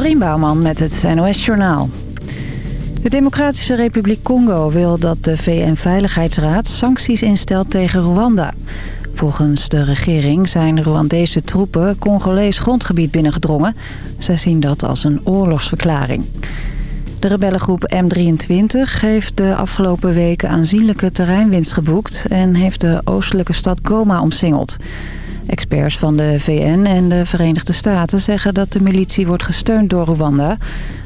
Dorien Bouwman met het NOS Journaal. De Democratische Republiek Congo wil dat de VN-veiligheidsraad sancties instelt tegen Rwanda. Volgens de regering zijn Rwandese troepen Congolees grondgebied binnengedrongen. Zij zien dat als een oorlogsverklaring. De rebellengroep M23 heeft de afgelopen weken aanzienlijke terreinwinst geboekt... en heeft de oostelijke stad Goma omsingeld. Experts van de VN en de Verenigde Staten zeggen dat de militie wordt gesteund door Rwanda.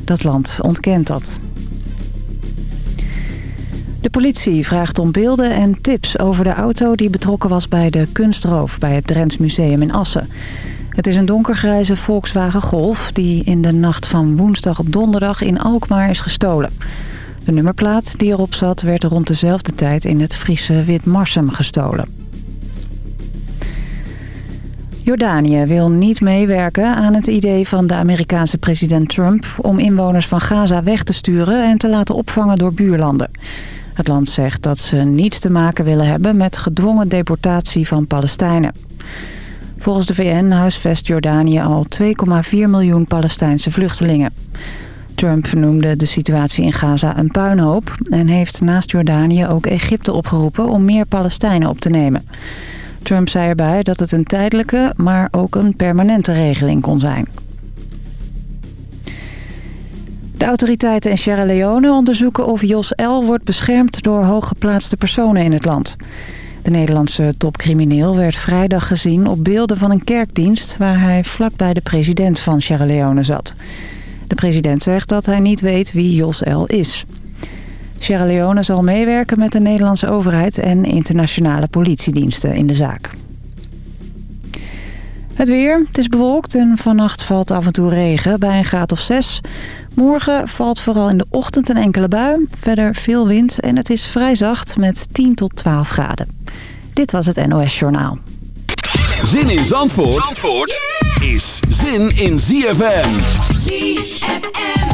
Dat land ontkent dat. De politie vraagt om beelden en tips over de auto die betrokken was bij de kunstroof bij het Drents Museum in Assen. Het is een donkergrijze Volkswagen Golf die in de nacht van woensdag op donderdag in Alkmaar is gestolen. De nummerplaat die erop zat werd rond dezelfde tijd in het Friese Witmarsum gestolen. Jordanië wil niet meewerken aan het idee van de Amerikaanse president Trump... om inwoners van Gaza weg te sturen en te laten opvangen door buurlanden. Het land zegt dat ze niets te maken willen hebben met gedwongen deportatie van Palestijnen. Volgens de VN huisvest Jordanië al 2,4 miljoen Palestijnse vluchtelingen. Trump noemde de situatie in Gaza een puinhoop... en heeft naast Jordanië ook Egypte opgeroepen om meer Palestijnen op te nemen. Trump zei erbij dat het een tijdelijke, maar ook een permanente regeling kon zijn. De autoriteiten in Sierra Leone onderzoeken of Jos L. wordt beschermd door hooggeplaatste personen in het land. De Nederlandse topcrimineel werd vrijdag gezien op beelden van een kerkdienst... waar hij vlakbij de president van Sierra Leone zat. De president zegt dat hij niet weet wie Jos L. is. Sierra Leone zal meewerken met de Nederlandse overheid en internationale politiediensten in de zaak. Het weer. Het is bewolkt en vannacht valt af en toe regen bij een graad of 6. Morgen valt vooral in de ochtend een enkele bui. Verder veel wind en het is vrij zacht met 10 tot 12 graden. Dit was het NOS Journaal. Zin in Zandvoort, Zandvoort is zin in ZFM. ZFM.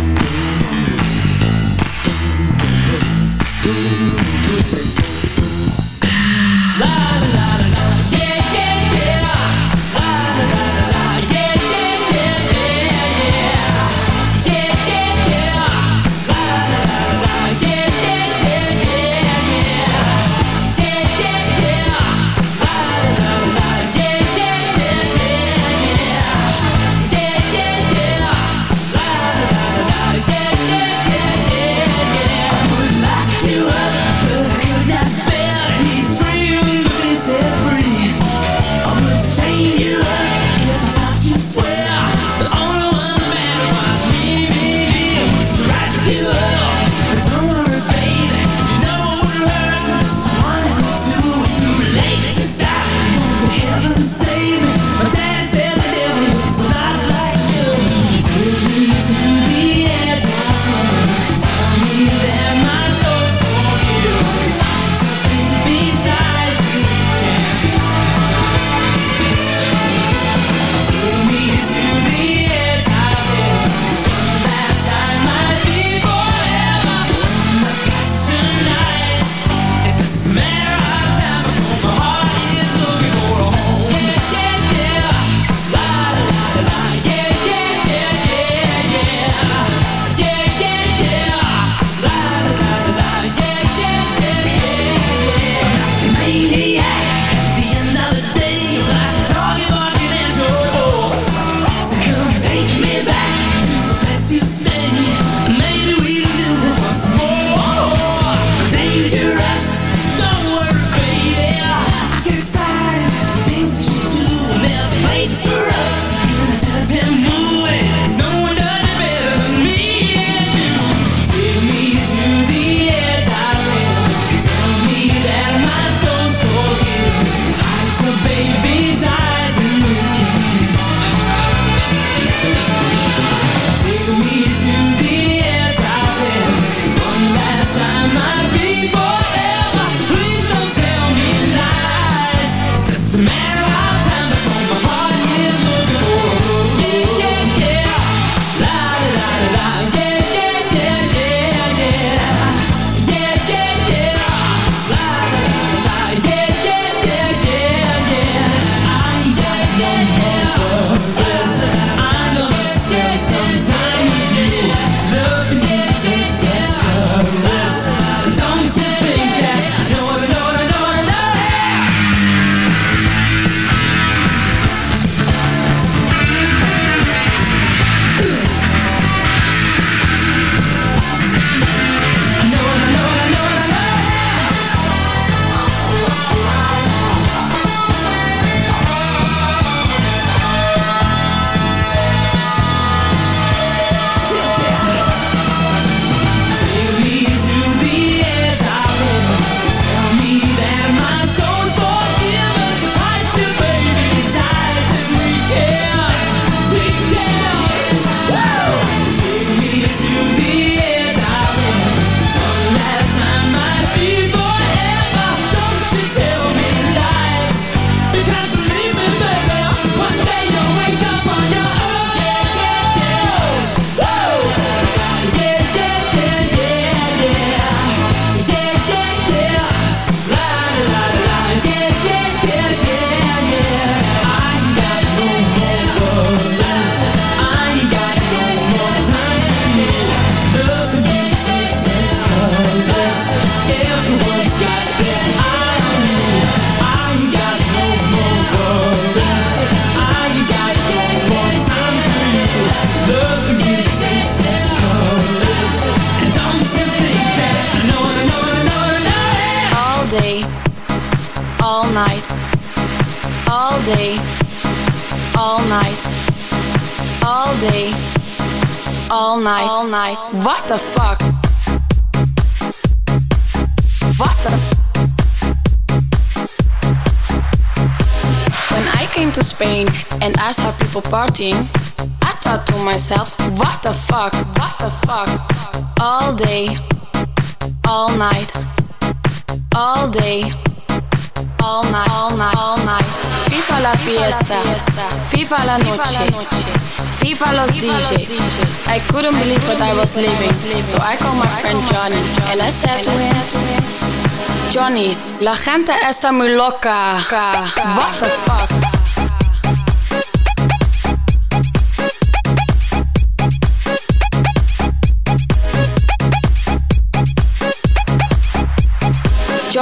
People partying, I thought to myself, what the fuck? What the fuck? All day, all night, all day all night, all night, all night. FIFA la fiesta, FIFA la noche, FIFA los DJ. I couldn't believe what I was living, so I called my friend Johnny and I said to him, Johnny, la gente está muy loca. What the fuck?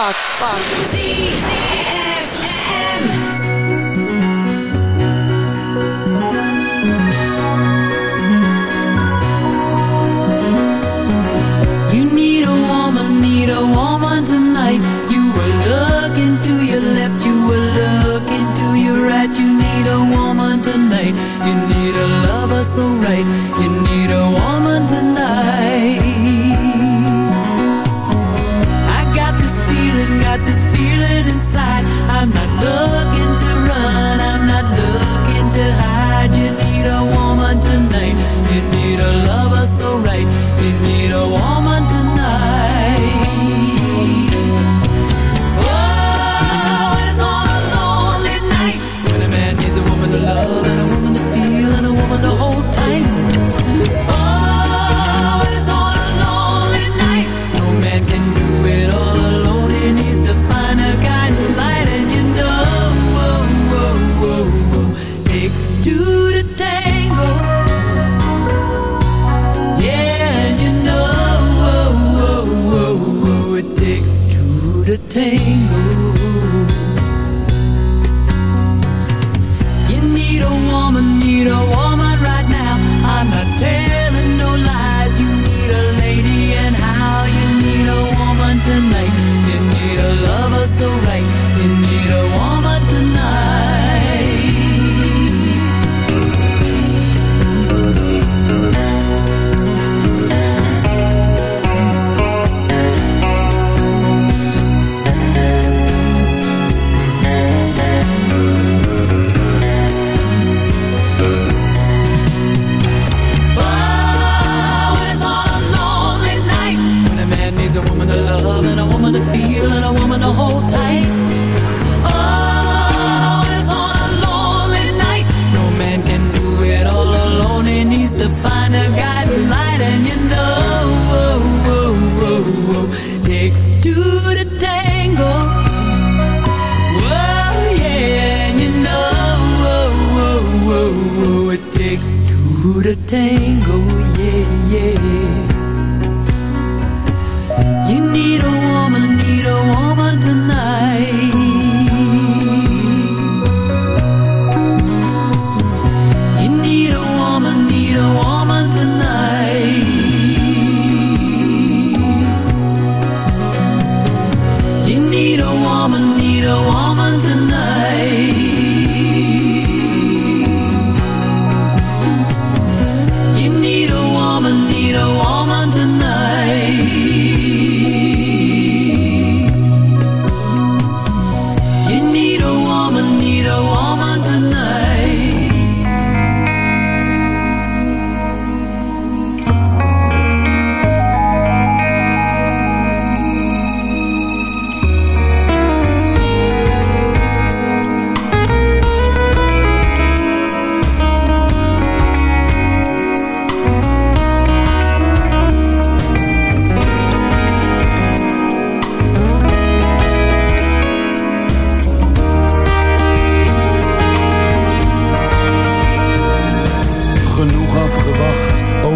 You need a woman, need a woman tonight. You were looking to your left, you were looking to your right. You need a woman tonight. You need a lover so right. You need a woman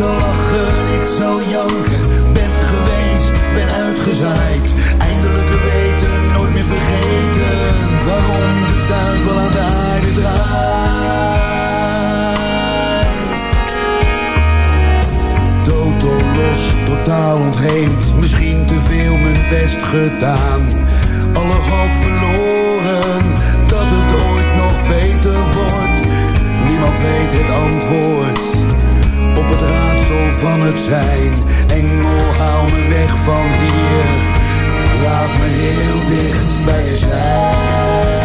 Zal lachen, ik zal janken, ben geweest, ben uitgezaaid. Eindelijk weten, nooit meer vergeten, waarom de duivel aan de aarde draait. Totaal los, totaal ontheemd, misschien te veel mijn best gedaan. Alle hoop verloren, dat het ooit nog beter wordt. Niemand weet het antwoord op het raadsel van het zijn. Engel, hou me weg van hier, laat me heel dicht bij je zijn.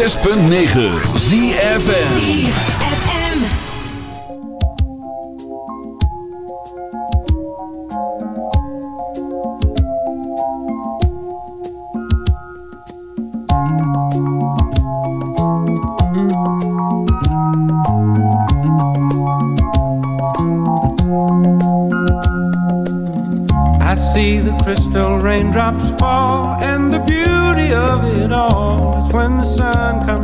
106.9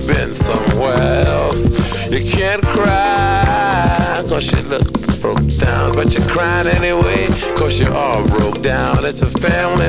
she been somewhere else. You can't cry, cause she look broke down. But you're crying anyway, cause you're all broke down. It's a family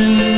in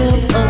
Me.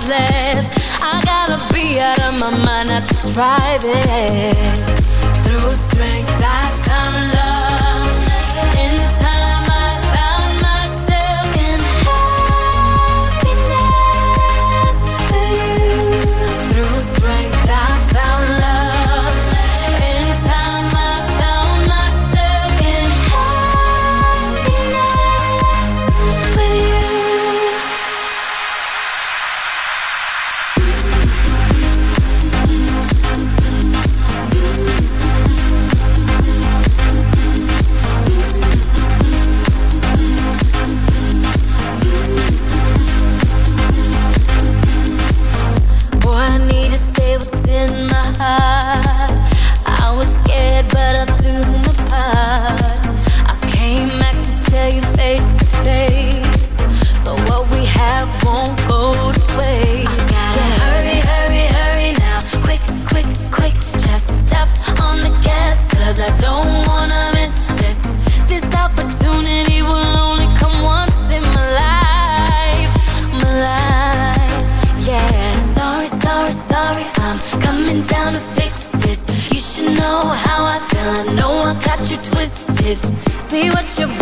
hopeless. I gotta be out of my mind not to try this. Through strength, I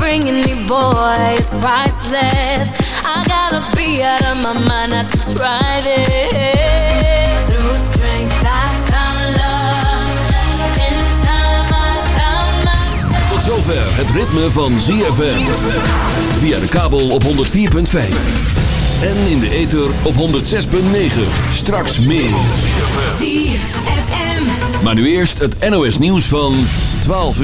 me priceless. I be out of my mind love. In. Tot zover het ritme van ZFM. Via de kabel op 104.5. En in de ether op 106.9. Straks meer. Maar nu eerst het NOS nieuws van 12 uur.